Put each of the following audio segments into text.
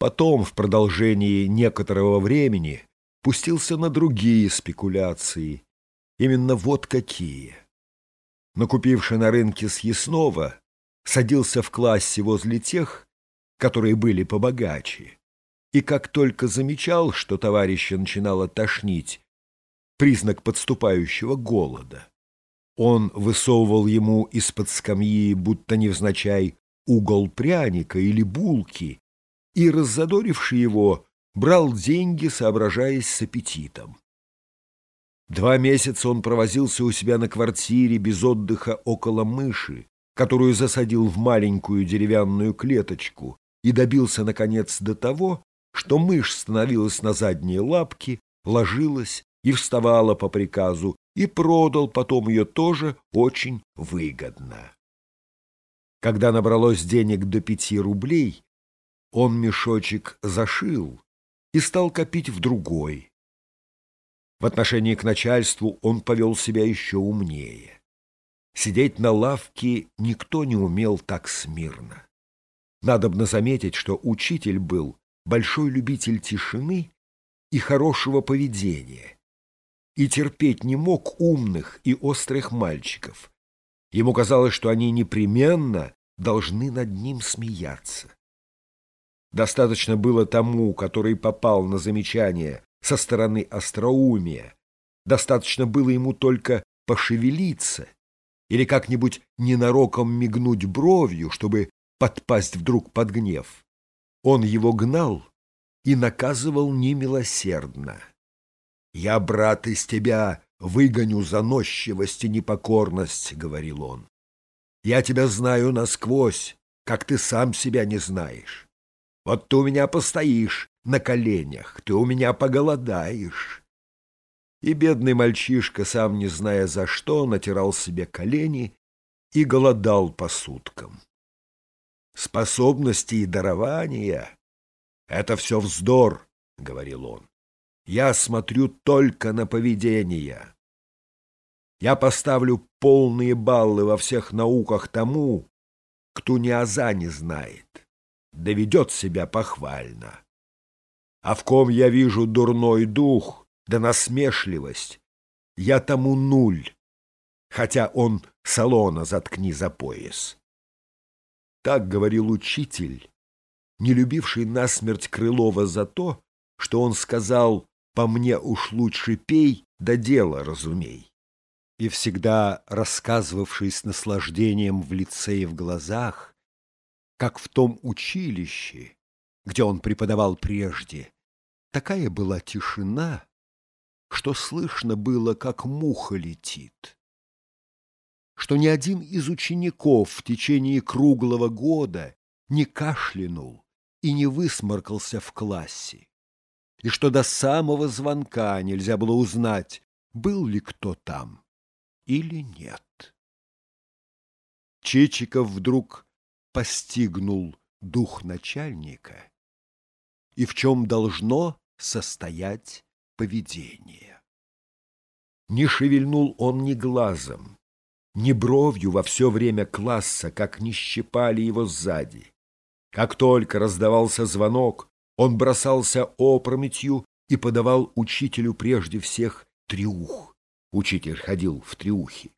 Потом, в продолжении некоторого времени, пустился на другие спекуляции. Именно вот какие. Накупивший на рынке съестного, садился в классе возле тех, которые были побогаче, и как только замечал, что товарища начинало тошнить, признак подступающего голода, он высовывал ему из-под скамьи, будто невзначай, угол пряника или булки, и, раззадоривший его, брал деньги, соображаясь с аппетитом. Два месяца он провозился у себя на квартире без отдыха около мыши, которую засадил в маленькую деревянную клеточку, и добился, наконец, до того, что мышь становилась на задние лапки, ложилась и вставала по приказу, и продал потом ее тоже очень выгодно. Когда набралось денег до пяти рублей, он мешочек зашил и стал копить в другой. В отношении к начальству он повел себя еще умнее. Сидеть на лавке никто не умел так смирно. Надобно заметить, что учитель был большой любитель тишины и хорошего поведения, и терпеть не мог умных и острых мальчиков. Ему казалось, что они непременно должны над ним смеяться. Достаточно было тому, который попал на замечание со стороны остроумия, достаточно было ему только пошевелиться или как-нибудь ненароком мигнуть бровью, чтобы подпасть вдруг под гнев. Он его гнал и наказывал немилосердно. «Я, брат, из тебя выгоню заносчивость и непокорность», — говорил он. «Я тебя знаю насквозь, как ты сам себя не знаешь. Вот ты у меня постоишь на коленях, ты у меня поголодаешь. И бедный мальчишка, сам не зная за что, натирал себе колени и голодал по суткам. Способности и дарования — это все вздор, — говорил он. Я смотрю только на поведение. Я поставлю полные баллы во всех науках тому, кто ни аза не знает доведет себя похвально. А в ком я вижу дурной дух да насмешливость, я тому нуль, хотя он салона заткни за пояс. Так говорил учитель, не любивший насмерть Крылова за то, что он сказал «по мне уж лучше пей, да дело разумей» и всегда рассказывавший с наслаждением в лице и в глазах, как в том училище, где он преподавал прежде. Такая была тишина, что слышно было, как муха летит, что ни один из учеников в течение круглого года не кашлянул и не высморкался в классе, и что до самого звонка нельзя было узнать, был ли кто там или нет. Чичиков вдруг постигнул дух начальника и в чем должно состоять поведение. Не шевельнул он ни глазом, ни бровью во все время класса, как не щипали его сзади. Как только раздавался звонок, он бросался опрометью и подавал учителю прежде всех триух. Учитель ходил в триухе.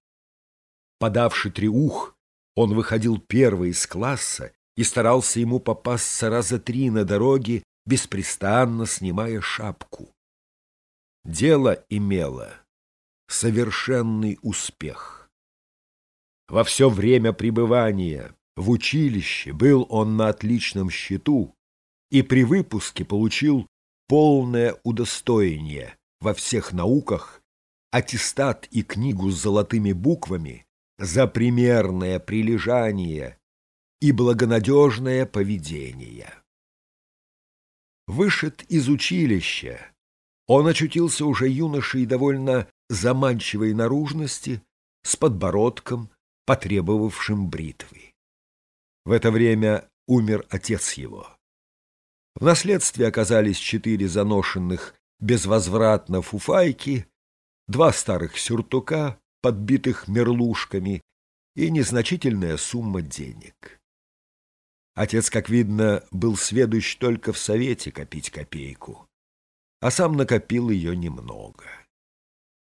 Подавший триух, он выходил первый из класса и старался ему попасться раза три на дороге, беспрестанно снимая шапку. Дело имело совершенный успех. Во все время пребывания в училище был он на отличном счету и при выпуске получил полное удостоение во всех науках, аттестат и книгу с золотыми буквами за примерное прилежание и благонадежное поведение. Вышед из училища, он очутился уже юношей довольно заманчивой наружности, с подбородком, потребовавшим бритвы. В это время умер отец его. В наследстве оказались четыре заношенных безвозвратно фуфайки, два старых сюртука, подбитых мерлушками, и незначительная сумма денег. Отец, как видно, был сведущ только в совете копить копейку, а сам накопил ее немного.